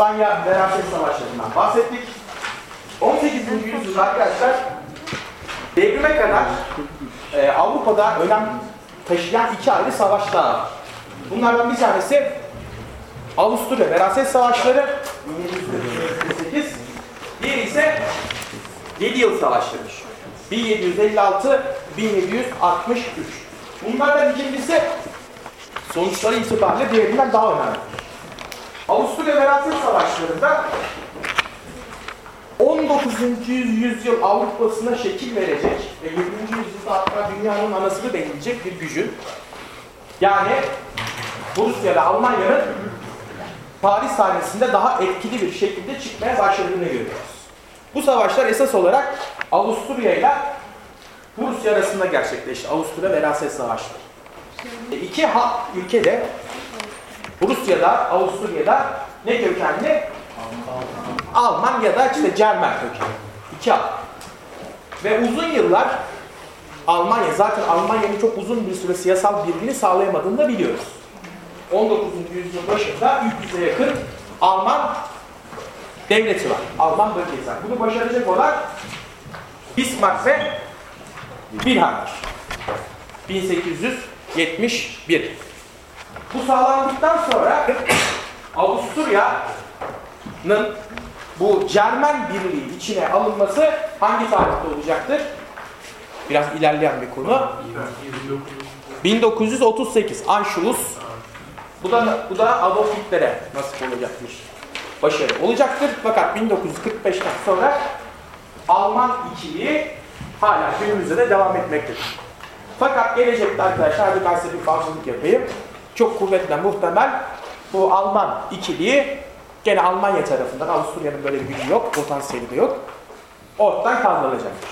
İspanya veraset savaşlarından bahsettik. 18. yüzyılda arkadaşlar devrime kadar e, Avrupa'da önem taşıyan iki ayrı savaş daha var. Bunlardan bir tanesi Avusturya veraset savaşları 1748 diğeri ise 7 yıl savaşları 1756-1763 Bunlardan ikincisi sonuçları itibariyle diğerinden daha önemli. Avusturya veraset savaşlarında 19. yüzyıl Avrupa'sına şekil verecek ve 20. yüzyılda hatta dünyanın anasını belirleyecek bir gücün yani Rusya ve Almanya'nın Paris sahnesinde daha etkili bir şekilde çıkmaya başladığını görüyoruz. Bu savaşlar esas olarak Avusturya ile Rusya arasında gerçekleşti. Avusturya veraset savaşları. İki ha ülke de Rusya'da, Avusturya'da ne kökenli? Alman ya da işte Cermen kökenli. İki al. Ve uzun yıllar Almanya, zaten Almanya'nın çok uzun bir süre siyasal birliğini sağlayamadığını da biliyoruz. 19. yüzyıl başında 300'e yakın Alman devleti var. Alman bölgesi var. Bunu başaracak olan Bismarck ve Wilhelm'dir. 1871. Bu sağlandıktan sonra Avusturya'nın bu Cermen birliği içine alınması hangi tarihte olacaktır? Biraz ilerleyen bir konu. 1938 Anschluss. Bu da bu da Adolf Hitler'e nasip olacakmış. Başarı olacaktır. Fakat 1945'ten sonra Alman ikiliği hala günümüzde de devam etmektedir. Fakat gelecekte arkadaşlar hadi ben size bir falsılık yapayım. Çok kuvvetle muhtemel bu Alman ikiliği gene Almanya tarafından, Avusturya'nın böyle bir gücü yok, potansiyeli de yok. Ortadan kaldırılacaktır.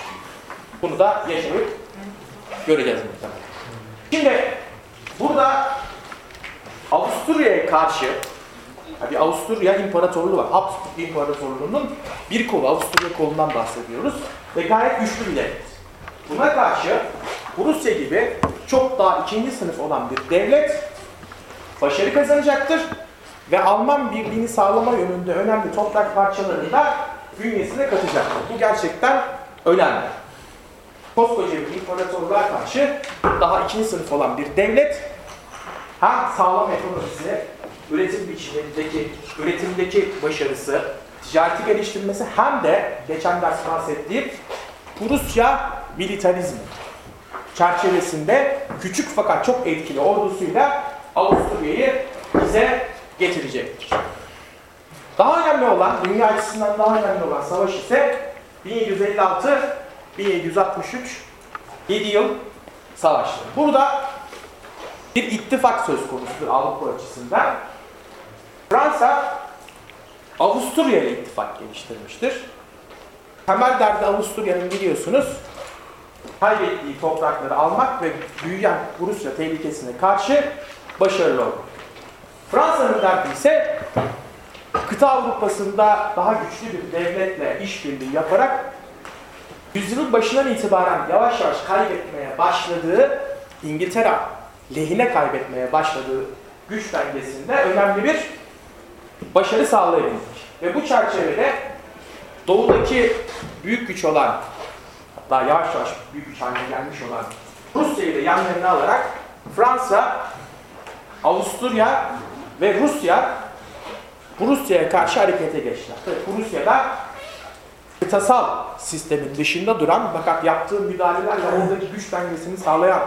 Bunu da yaşayıp göreceğiz muhtemelen. Şimdi burada Avusturya'ya karşı bir Avusturya İmparatorluğu var. Habsburg İmparatorluğu'nun bir kolu, Avusturya kolundan bahsediyoruz. Ve gayet güçlü bir devlet. Buna karşı Rusya gibi çok daha ikinci sınıf olan bir devlet başarı kazanacaktır ve Alman birliğini sağlama yönünde önemli toprak parçalarını da bünyesine katacaktır. Bu gerçekten önemli. Koskoca bir imparatorluğa karşı daha ikinci sınıf olan bir devlet hem sağlam ekonomisi, üretim biçimindeki, üretimdeki başarısı, ticareti geliştirmesi hem de geçen ders bahsettiğim Rusya militarizmi çerçevesinde küçük fakat çok etkili ordusuyla Avusturya'yı bize getirecektir. Daha önemli olan, dünya açısından daha önemli olan savaş ise 1756-1763 7 yıl savaşları. Burada bir ittifak söz konusudur Avrupa açısından. Fransa Avusturya ile ittifak geliştirmiştir. Temel derdi Avusturya'nın biliyorsunuz kaybettiği toprakları almak ve büyüyen Rusya tehlikesine karşı başarılı olmak. Fransa'nın derdi ise kıta Avrupa'sında daha güçlü bir devletle işbirliği yaparak yüzyılın başından itibaren yavaş yavaş kaybetmeye başladığı İngiltere lehine kaybetmeye başladığı güç dengesinde önemli bir başarı sağlayabildik. Ve bu çerçevede doğudaki büyük güç olan hatta yavaş yavaş büyük güç haline gelmiş olan Rusya'yı da yanlarına alarak Fransa, Avusturya ve Rusya Rusya'ya karşı harekete geçtiler. Tabii Rusya'da kıtasal sistemin dışında duran fakat yaptığı müdahalelerle oradaki güç dengesini sağlayan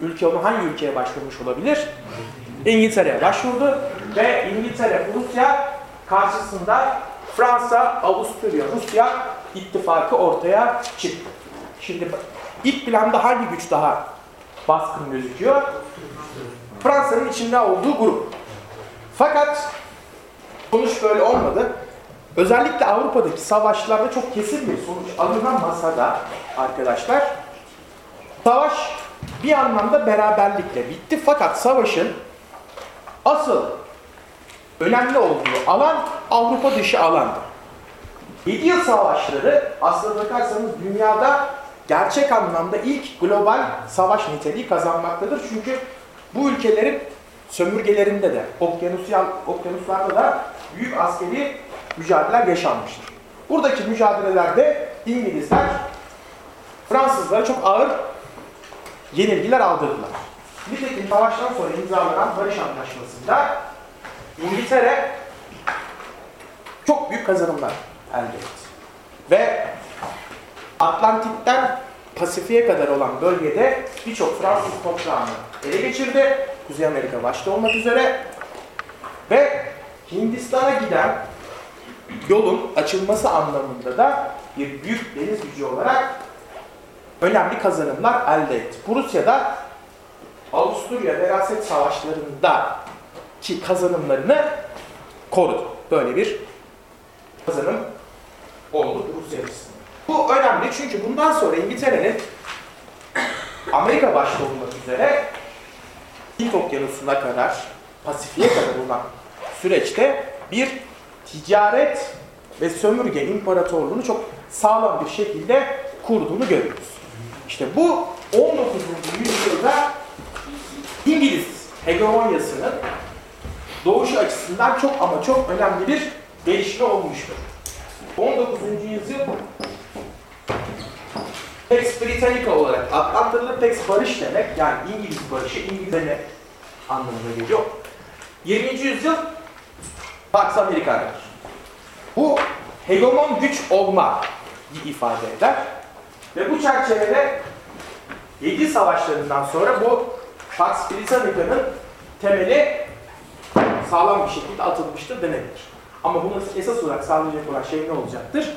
ülke onu hangi ülkeye başvurmuş olabilir? İngiltere'ye başvurdu ve İngiltere, Rusya karşısında Fransa, Avusturya, Rusya ittifakı ortaya çıktı. Şimdi ilk planda hangi güç daha baskın gözüküyor? Fransa'nın içinde olduğu grup. Fakat sonuç böyle olmadı. Özellikle Avrupa'daki savaşlarda çok kesin bir sonuç alınan masada arkadaşlar savaş bir anlamda beraberlikle bitti. Fakat savaşın asıl önemli olduğu alan Avrupa dışı alandı. 7 yıl savaşları aslında bakarsanız dünyada gerçek anlamda ilk global savaş niteliği kazanmaktadır. Çünkü bu ülkelerin sömürgelerinde de, okyanusyal, okyanuslarda da büyük askeri mücadeleler yaşanmıştır. Buradaki mücadelelerde İngilizler Fransızlara çok ağır yenilgiler aldırdılar. Nitekim savaştan sonra imzalanan barış anlaşmasında İngiltere çok büyük kazanımlar elde etti. Ve Atlantik'ten Pasifik'e kadar olan bölgede birçok Fransız toprağını ele geçirdi. Kuzey Amerika başta olmak üzere. Ve Hindistan'a giden yolun açılması anlamında da bir büyük deniz gücü olarak önemli kazanımlar elde etti. Rusya'da Avusturya veraset savaşlarında ki kazanımlarını korudu. Böyle bir kazanım oldu Rusya açısından. Bu önemli çünkü bundan sonra İngiltere'nin Amerika başta olmak üzere Hint Okyanusu'na kadar, Pasifik'e kadar olan süreçte bir ticaret ve sömürge imparatorluğunu çok sağlam bir şekilde kurduğunu görüyoruz. İşte bu 19. yüzyılda İngiliz hegemonyasının doğuşu açısından çok ama çok önemli bir gelişme olmuştur. 19. yüzyıl Pax Britannica olarak adlandırılır. Pax barış demek. Yani İngiliz barışı, İngilizce anlamına geliyor. 20. yüzyıl Pax Americanadır. Bu hegemon güç olma ifade eder. Ve bu çerçevede 7 savaşlarından sonra bu Pax Britannica'nın temeli sağlam bir şekilde atılmıştır denebilir. Ama bunu esas olarak sağlayacak olan şey ne olacaktır?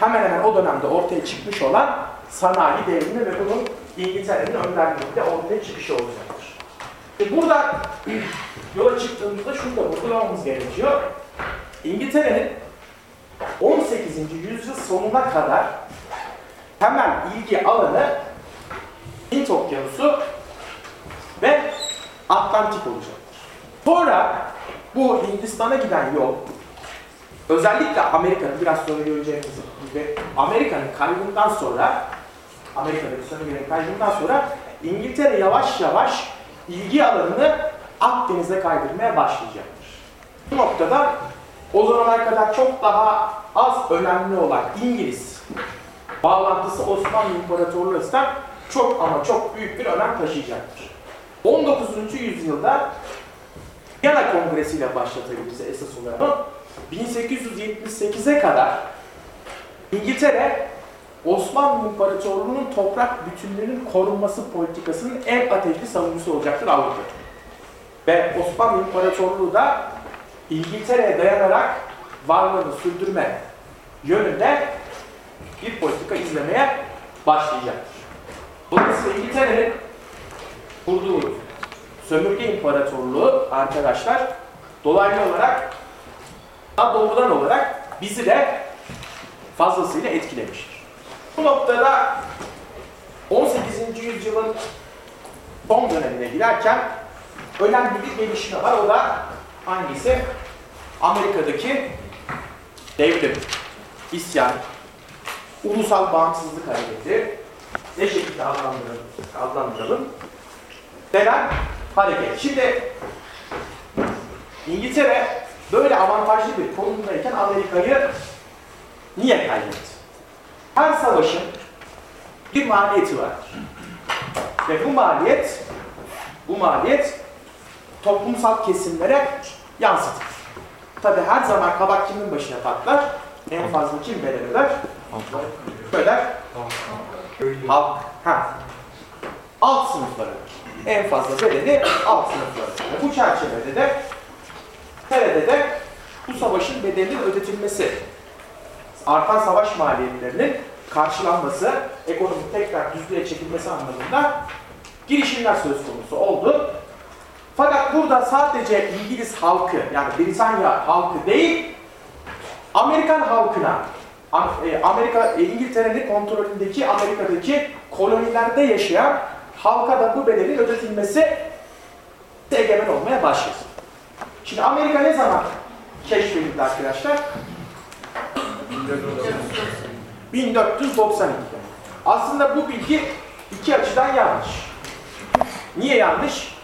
Hemen hemen o dönemde ortaya çıkmış olan sanayi devrimi ve bunun İngiltere'nin önderliğinde ortaya çıkışı olacaktır. E burada yola çıktığımızda şunu da vurgulamamız gerekiyor. İngiltere'nin 18. yüzyıl sonuna kadar temel ilgi alanı Hint Okyanusu ve Atlantik olacaktır. Sonra bu Hindistan'a giden yol özellikle Amerika'nın biraz sonra göreceğimiz gibi Amerika'nın kaybından sonra Amerika'daki sömürgenin kaybından sonra İngiltere yavaş yavaş ilgi alanını Akdeniz'e kaydırmaya başlayacaktır. Bu noktada o zamana kadar çok daha az önemli olan İngiliz bağlantısı Osmanlı İmparatorluğu ise çok ama çok büyük bir önem taşıyacaktır. 19. yüzyılda Viyana Kongresi ile başlatabiliriz esas olarak. 1878'e kadar İngiltere Osmanlı İmparatorluğu'nun toprak bütünlüğünün korunması politikasının en ateşli savunucusu olacaktır Avrupa. Ve Osmanlı İmparatorluğu da İngiltere'ye dayanarak varlığını sürdürme yönünde bir politika izlemeye başlayacaktır. Dolayısıyla İngiltere'nin kurduğu sömürge imparatorluğu arkadaşlar dolaylı olarak doğrudan olarak bizi de fazlasıyla etkilemiştir. Bu noktada 18. yüzyılın son dönemine girerken önemli bir gelişme var. O da hangisi? Amerika'daki devrim, isyan, ulusal bağımsızlık hareketi, ne şekilde adlandıralım, adlandıralım denen hareket. Şimdi İngiltere böyle avantajlı bir konumdayken Amerika'yı niye kaybetti? Her savaşın bir maliyeti vardır. Ve bu maliyet bu maliyet toplumsal kesimlere yansıtır. Tabi her zaman kabak kimin başına patlar? En fazla kim bedel öder? Öder. Halk. Ha. Alt sınıfları. En fazla bedeli alt sınıfları. Bu çerçevede de TR'de de bu savaşın bedelinin ödetilmesi, artan savaş maliyetlerinin karşılanması, ekonomik tekrar düzlüğe çekilmesi anlamında girişimler söz konusu oldu. Fakat burada sadece İngiliz halkı, yani Britanya halkı değil, Amerikan halkına, e, Amerika, e, İngiltere'nin kontrolündeki Amerika'daki kolonilerde yaşayan halka da bu bedelin ödetilmesi egemen olmaya başladı. Şimdi Amerika ne zaman keşfedildi arkadaşlar? 1492'de. Aslında bu bilgi iki açıdan yanlış. Niye yanlış?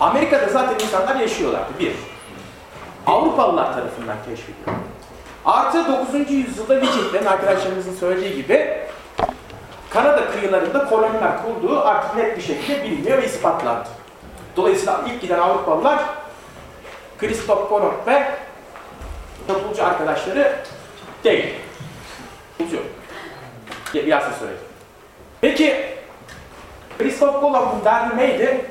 Amerika'da zaten insanlar yaşıyorlardı. Bir. Avrupalılar tarafından keşfediliyor. Artı 9. yüzyılda Vikinglerin arkadaşlarımızın söylediği gibi Kanada kıyılarında koloniler kurduğu artık net bir şekilde biliniyor ve ispatlandı. Dolayısıyla ilk giden Avrupalılar Christoph Kolomb ve toplulcu arkadaşları değil. Toplulcu. Bir yasa söyledi. Peki Christoph Kolomb'un derdi neydi?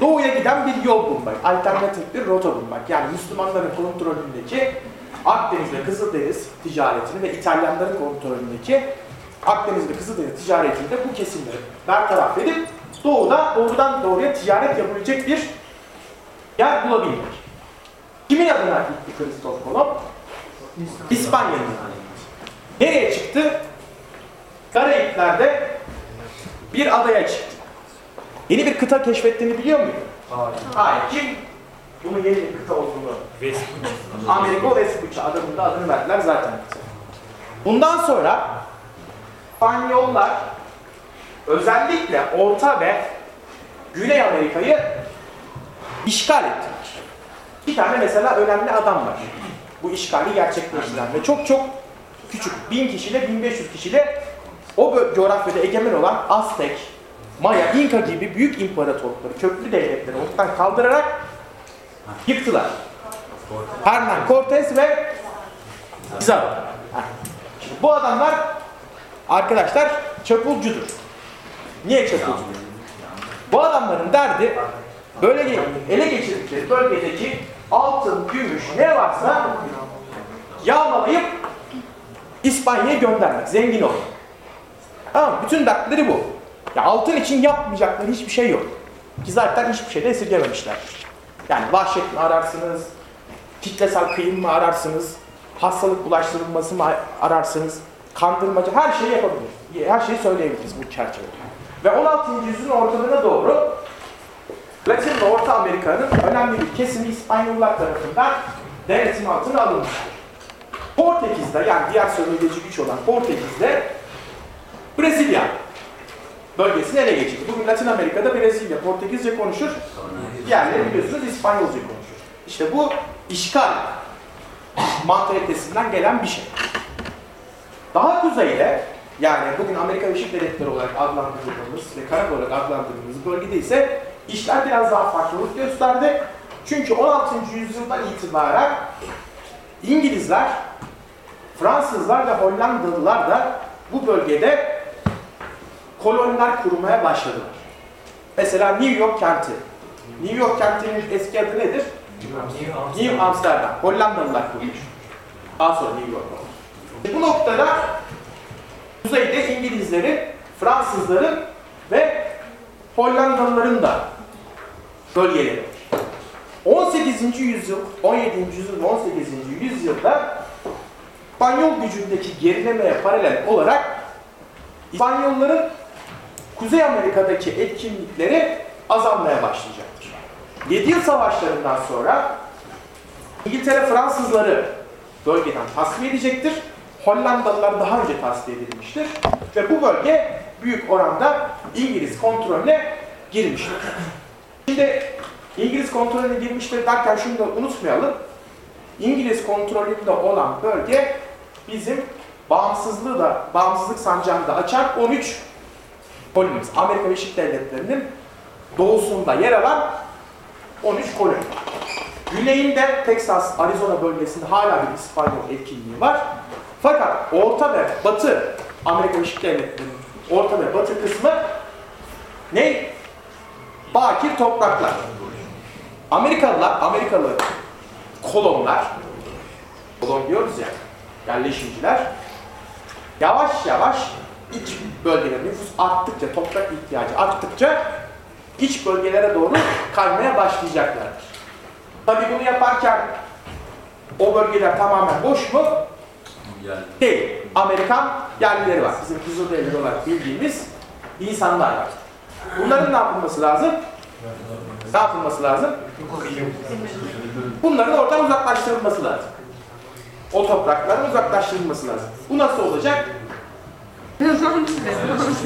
Doğuya giden bir yol bulmak, alternatif bir rota bulmak. Yani Müslümanların kontrolündeki Akdeniz ve Kızıldeniz ticaretini ve İtalyanların kontrolündeki Akdeniz ve Kızıldeniz ticaretinde bu kesimleri bertaraf edip doğuda doğrudan doğruya ticaret yapabilecek bir yer bulabilmek. Kimin adına gitti Christoph Kolomb? İspanya'nın. Nereye çıktı? Karayipler'de bir adaya çıktı. Yeni bir kıta keşfettiğini biliyor muydun? Hayır. Hayır. Kim bunun yeni bir kıta olduğunu Amerika Vespucci adının da adını verdiler zaten. Bundan sonra İspanyollar özellikle Orta ve Güney Amerika'yı işgal ettiler. Bir tane mesela önemli adam var. Bu işgali gerçekleştiren ve çok çok küçük, 1000 kişiyle 1500 kişiyle o coğrafyada egemen olan Aztek, Maya, İnka gibi büyük imparatorlukları, köklü devletleri ortadan kaldırarak yıktılar. Hernan Cortez ve Pizarro. Şimdi bu adamlar arkadaşlar çapulcudur. Niye çapulcudur? Bu adamların derdi böyle ele geçirdikleri bölgedeki altın, gümüş ne varsa yağmalayıp İspanya'ya göndermek, zengin olmak. Tamam? Bütün dertleri bu. Ya altın için yapmayacakları hiçbir şey yok. Ki zaten hiçbir şey de esirgememişler. Yani vahşet mi ararsınız, kitlesel kıyım mı ararsınız, hastalık bulaştırılması mı ararsınız, kandırmaca her şeyi yapabiliriz. Her şeyi söyleyebiliriz bu çerçevede. Ve 16. yüzyılın ortalarına doğru Latin ve Orta Amerika'nın önemli bir kesimi İspanyollar tarafından denetim altına alınmıştır. Portekiz'de yani diğer sömürgeci güç olan Portekiz'de Brezilya bölgesini ele geçirdi. Bugün Latin Amerika'da Brezilya Portekizce konuşur, diğerleri biliyorsunuz İspanyolca konuşur. İşte bu işgal mantalitesinden gelen bir şey. Daha kuzeyde yani bugün Amerika Birleşik Devletleri olarak adlandırdığımız ve Kanada olarak adlandırdığımız bölgede ise işler biraz daha farklılık gösterdi. Çünkü 16. yüzyıldan itibaren İngilizler, Fransızlar ve Hollandalılar da bu bölgede koloniler kurmaya başladılar. Mesela New York kenti. New York kentinin eski adı nedir? New Amsterdam. Hollandalılar kurmuş. Daha sonra New York oldu. Bu noktada kuzeyde İngilizlerin, Fransızların ve Hollandalıların da bölgeleri var. 18. yüzyıl, 17. yüzyıl ve 18. yüzyılda İspanyol gücündeki gerilemeye paralel olarak İspanyolların Kuzey Amerika'daki etkinlikleri azalmaya başlayacaktır. 7 yıl savaşlarından sonra İngiltere Fransızları bölgeden tasfiye edecektir. Hollandalılar daha önce tasfiye edilmiştir. Ve bu bölge büyük oranda İngiliz kontrolüne girmiştir. Şimdi İngiliz kontrolüne girmiştir derken şunu da unutmayalım. İngiliz kontrolünde olan bölge bizim bağımsızlığı da, bağımsızlık sancağını da açan 13 kolonimiz. Amerika Birleşik Devletleri'nin doğusunda yer alan 13 koloni. Güneyinde Texas, Arizona bölgesinde hala bir İspanyol etkinliği var. Fakat Orta ve Batı Amerika Birleşik Devletleri'nin Orta ve Batı kısmı ne? Bakir topraklar. Amerikalılar, Amerikalı kolonlar, kolon diyoruz ya, yerleşimciler, yavaş yavaş iç bölgelere nüfus arttıkça, toprak ihtiyacı arttıkça iç bölgelere doğru kaymaya başlayacaklardır. Tabi bunu yaparken o bölgeler tamamen boş mu? Değil. Amerikan yerlileri var. Bizim Kızılderili olarak bildiğimiz insanlar var. Bunların ne yapılması lazım? Ne yapılması lazım? Bunların oradan uzaklaştırılması lazım. O toprakların uzaklaştırılması lazım. Bu nasıl olacak?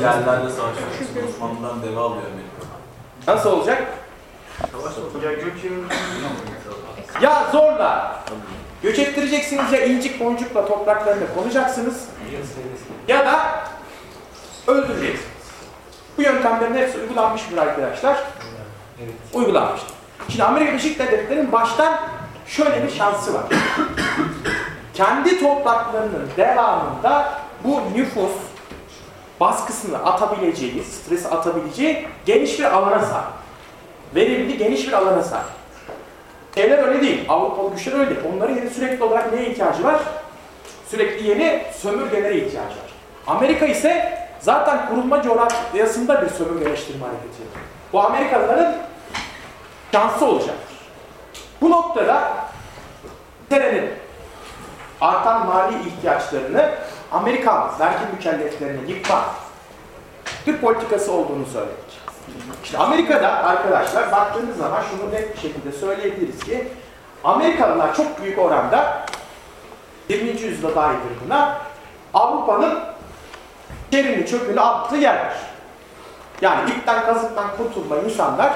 Yerlerle savaşıyor. Osmanlı'dan deva alıyor Amerika. Nasıl olacak? Ya zorla göç ettireceksiniz ya incik boncukla topraklarını konacaksınız ya da öldüreceksiniz. Bu yöntemlerin hepsi uygulanmıştır arkadaşlar. Uygulanmıştır. Şimdi Amerika Birleşik Devletleri'nin baştan şöyle bir şansı var. Kendi topraklarının devamında bu nüfus baskısını atabileceği, stresi atabileceği geniş bir alana sahip. Verimli geniş bir alana sahip. Şeyler öyle değil. Avrupalı güçler öyle değil. Onların yeni sürekli olarak neye ihtiyacı var? Sürekli yeni sömürgelere ihtiyacı var. Amerika ise zaten kurulma coğrafyasında bir sömürgeleştirme hareketi. Bu Amerikalıların şansı olacaktır. Bu noktada İngiltere'nin artan mali ihtiyaçlarını Amerikan vergi mükelleflerini yıkma bir politikası olduğunu söyledik. İşte Amerika'da arkadaşlar baktığınız zaman şunu net bir şekilde söyleyebiliriz ki Amerikalılar çok büyük oranda 20. yüzyılda dahildir buna Avrupa'nın çerini çöpünü attığı yerler. Yani ipten kazıktan kurtulma insanlar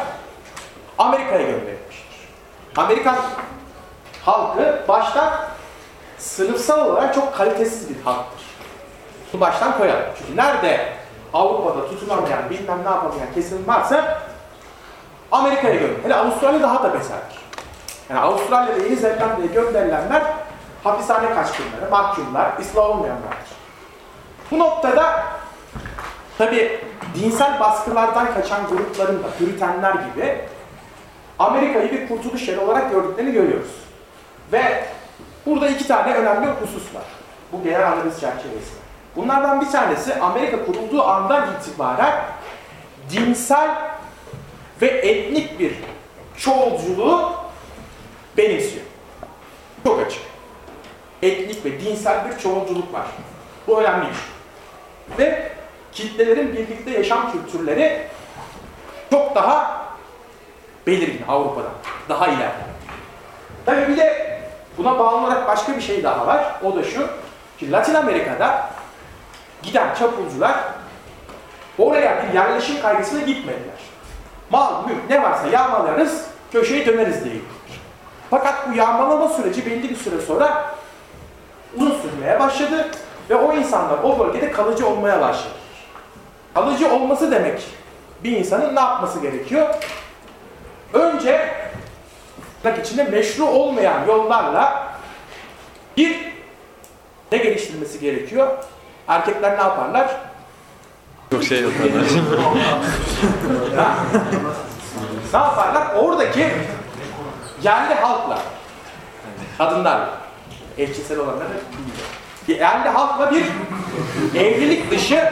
Amerika'ya gönderilmiştir. Amerikan halkı baştan sınıfsal olarak çok kalitesiz bir halktır. Bunu baştan koyalım. Çünkü nerede Avrupa'da tutunamayan, bilmem ne yapamayan kesim varsa Amerika'ya gönderilir. Hele Avustralya daha da beterdir. Yani Avustralya'da Yeni Zelanda'ya gönderilenler hapishane kaçkınları, mahkumlar, İslam olmayanlardır. Bu noktada tabi dinsel baskılardan kaçan grupların da, Püritenler gibi Amerika'yı bir kurtuluş yeri olarak gördüklerini görüyoruz. Ve burada iki tane önemli husus var. Bu genel analiz çerçevesinde. Bunlardan bir tanesi Amerika kurulduğu andan itibaren dinsel ve etnik bir çoğulculuğu benimsiyor. Çok açık. Etnik ve dinsel bir çoğulculuk var. Bu önemli bir şey. Ve kitlelerin birlikte yaşam kültürleri çok daha belirgin Avrupa'da. Daha ileride. Tabii bir de buna bağlı olarak başka bir şey daha var. O da şu. Ki Latin Amerika'da giden çapulcular oraya bir yerleşim kaygısına gitmediler. Mal, mülk ne varsa yağmalarız, köşeye döneriz diye gittiler. Fakat bu yağmalama süreci belli bir süre sonra uzun sürmeye başladı ve o insanlar o bölgede kalıcı olmaya başladı. Kalıcı olması demek bir insanın ne yapması gerekiyor? Önce tırnak içinde meşru olmayan yollarla bir ne geliştirmesi gerekiyor? Erkekler ne yaparlar? Çok şey yaparlar. ne yaparlar? Oradaki yerli halkla, kadınlarla, eşcinsel olanları bilmiyor. Yerli halkla bir evlilik dışı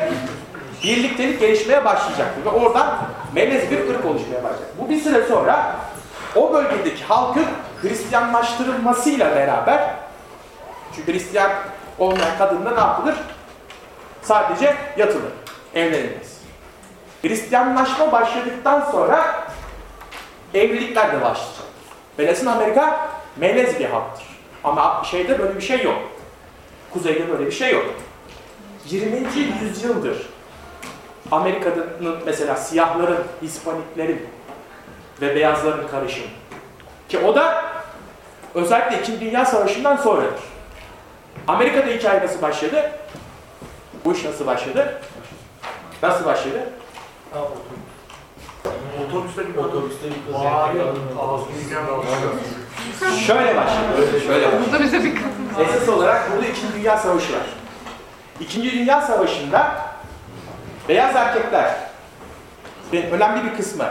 birliktelik gelişmeye başlayacaktır. Ve oradan melez bir ırk oluşmaya başlayacak. Bu bir süre sonra o bölgedeki halkın Hristiyanlaştırılmasıyla beraber çünkü Hristiyan olmayan kadınla ne yapılır? Sadece yatılır, evlenilmez. Hristiyanlaşma başladıktan sonra evlilikler de başlayacak. Ve Latin Amerika melez bir halktır. Ama şeyde böyle bir şey yok. Kuzeyde böyle bir şey yok. 20. yüzyıldır Amerika'nın mesela siyahların, Hispaniklerin ve beyazların karışımı. Ki o da özellikle 2. Dünya Savaşı'ndan sonradır. Amerika'da hikaye nasıl başladı? Bu iş nasıl başladı? Nasıl başladı? Otobüste bir otobüste bir kız Bağırıyor. Şöyle başladı. Şöyle başladı. Burada bize bir Esas olarak burada 2. Dünya Savaşı var. 2. Dünya Savaşı'nda beyaz erkekler ve önemli bir kısmı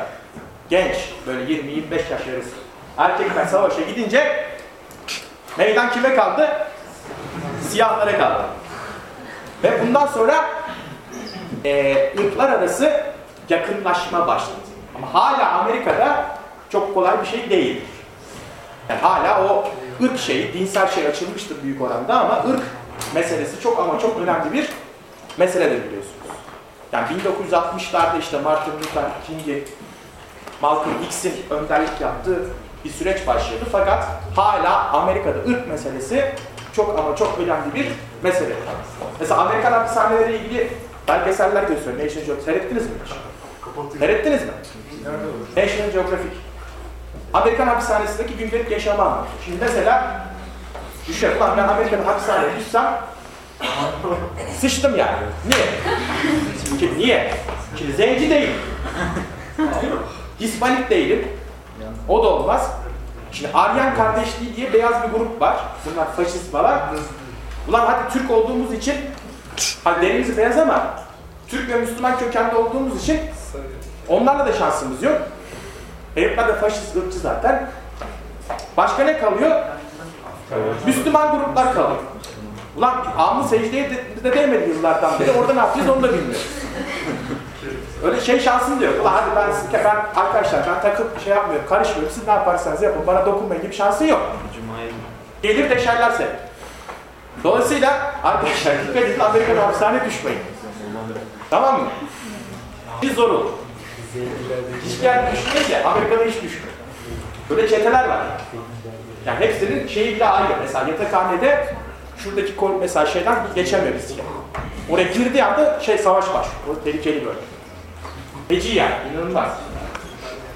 genç böyle 20-25 yaş arası erkekler savaşa gidince meydan kime kaldı? Siyahlara kaldı. Ve bundan sonra e, ırklar arası yakınlaşma başladı. Ama hala Amerika'da çok kolay bir şey değildir. Yani hala o ırk şeyi, dinsel şey açılmıştır büyük oranda ama ırk meselesi çok ama çok önemli bir meseledir biliyorsunuz. Yani 1960'larda işte Martin Luther King'i, Malcolm X'in önderlik yaptığı bir süreç başladı. Fakat hala Amerika'da ırk meselesi çok ama çok önemli bir mesele. Mesela Amerikan hapishaneleriyle ilgili belgeseller gösteriyor. National Geographic. Seyrettiniz mi hiç? Seyrettiniz mi? National Geographic. Amerikan hapishanesindeki gündelik yaşamı anlatıyor. Şimdi mesela düşünüyorum lan ben Amerika'da hapishaneye düşsem sıçtım yani. Niye? Çünkü niye? Şimdi zenci değilim. Hispanik değilim. O da olmaz. Şimdi Aryan kardeşliği diye beyaz bir grup var. Bunlar faşist falan. Ulan hadi Türk olduğumuz için hadi derimiz beyaz ama Türk ve Müslüman kökenli olduğumuz için onlarla da şansımız yok. Herifler de faşist ırkçı zaten. Başka ne kalıyor? Müslüman gruplar kalıyor. Ulan alnı secdeye de, de değmedi yıllardan beri. Orada ne yapacağız onu da bilmiyoruz. Öyle şey şansın diyor. Ulan hadi ben, siz- ben arkadaşlar ben takıp şey yapmıyorum, karışmıyorum. Siz ne yaparsanız yapın. Bana dokunmayın gibi şansın yok. Gelir deşerler seni. Dolayısıyla arkadaşlar dikkat edin Amerika'da hapishane düşmeyin. Tamam mı? Bir zor olur. Yerde düşmüyor ki. Amerika'da hiç düşmüyor. Böyle çeteler var. Yani hepsinin şeyi bile ayrı. Mesela yatakhanede şuradaki kol mesela şeyden geçemiyor biz. Oraya girdiği anda şey savaş başlıyor. O tehlikeli böyle. Feci yani. inanılmaz.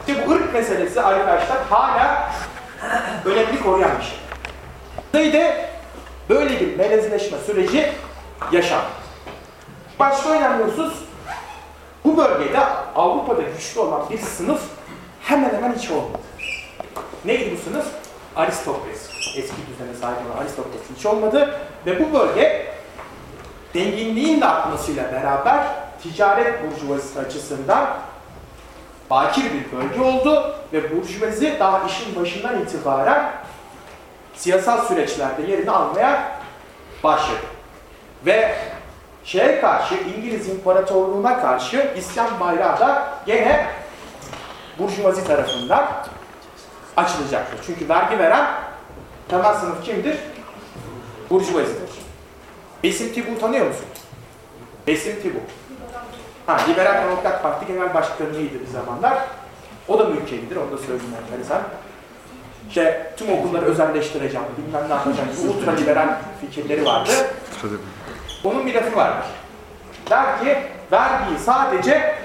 İşte bu ırk meselesi arkadaşlar hala önemli koruyan bir şey. Kuzeyde böyle bir melezleşme süreci yaşandı. Başka önemli husus, bu bölgede Avrupa'da güçlü olan bir sınıf hemen hemen hiç olmadı. Neydi bu sınıf? Aristokrasi. Eski düzene sahip olan aristokrasi hiç olmadı ve bu bölge zenginliğin de artmasıyla beraber ticaret burjuvazisi açısından bakir bir bölge oldu ve burjuvazi daha işin başından itibaren siyasal süreçlerde yerini almaya başladı. Ve şeye karşı, İngiliz İmparatorluğu'na karşı isyan bayrağı da gene Burjuvazi tarafından açılacaktır. Çünkü vergi veren temel sınıf kimdir? Burjuvazidir. Besim Tibuk'u tanıyor musun? Besim Tibuk. Ha, Liberal Demokrat Parti Genel Başkanı'ydı bir zamanlar. O da mülkiyelidir, onu da söyleyeyim enteresan. İşte tüm okulları özelleştireceğim, bilmem ne yapacağım, ultra liberal fikirleri vardı. Onun bir lafı vardır. Der ki, vergiyi sadece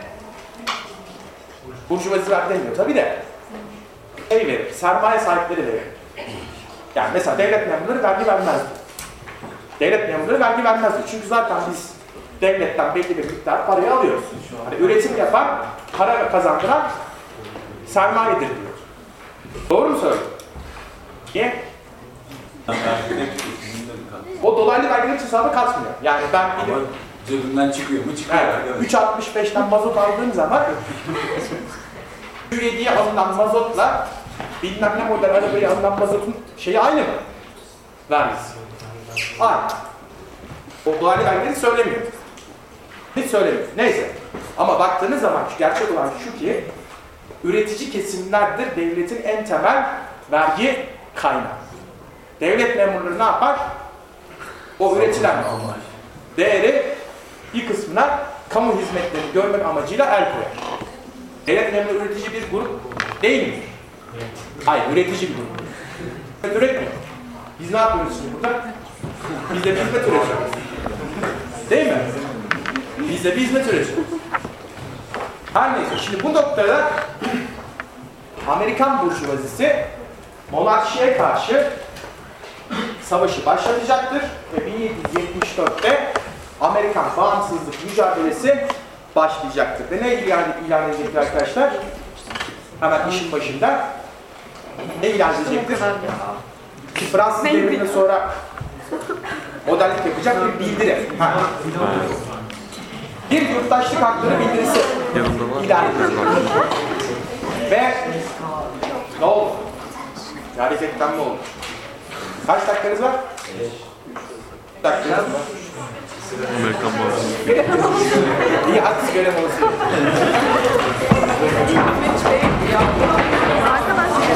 burjuvaziler demiyor tabii de şey verir, sermaye sahipleri verir. Yani mesela devlet memurları vergi vermezdi. Devlet memurları vergi vermezdi. Çünkü zaten biz devletten belli bir miktar parayı alıyoruz. Hani üretim yapan, para kazandıran sermayedir diyor. Doğru mu söylüyorum? Niye? O dolaylı vergiler hiç hesaba katmıyor. Yani ben gidip Ama cebinden çıkıyor mu? Çıkıyor. Evet, 3.65'ten mazot aldığın zaman Q7'ye alınan mazotla bilmem ne model arabaya alınan mazotun şeyi aynı mı? Vergisi. Aynı. O dolaylı vergileri söylemiyor. Hiç söylemiyor. Neyse. Ama baktığınız zaman gerçek olan şu ki üretici kesimlerdir devletin en temel vergi kaynağı. Devlet memurları ne yapar? O üretilen değeri bir kısmına kamu hizmetlerini görmek amacıyla el koyar. Devlet memuru üretici bir grup değil mi? Hayır, üretici bir grup. Hizmet üretmiyor. Biz ne yapıyoruz şimdi burada? Biz de bir hizmet üretiyoruz. Değil mi? Biz de bir hizmet üretiyoruz. Her neyse, şimdi bu noktada Amerikan burjuvazisi monarşiye karşı savaşı başlatacaktır ve 1774'te Amerikan bağımsızlık mücadelesi başlayacaktır. Ve ne ilan, ilan edecektir arkadaşlar? Hemen işin başında ne ilan edecektir? Fransız devriminden sonra modellik yapacak bir bildiri. Ha. Bir yurttaşlık hakları bildirisi ilan edecek. Ve ne oldu? Reklam mı oldu? Kaç dakikanız var? Dakikanız var. Amerikan bağımsızlık. İyi hadi siz görev olsun.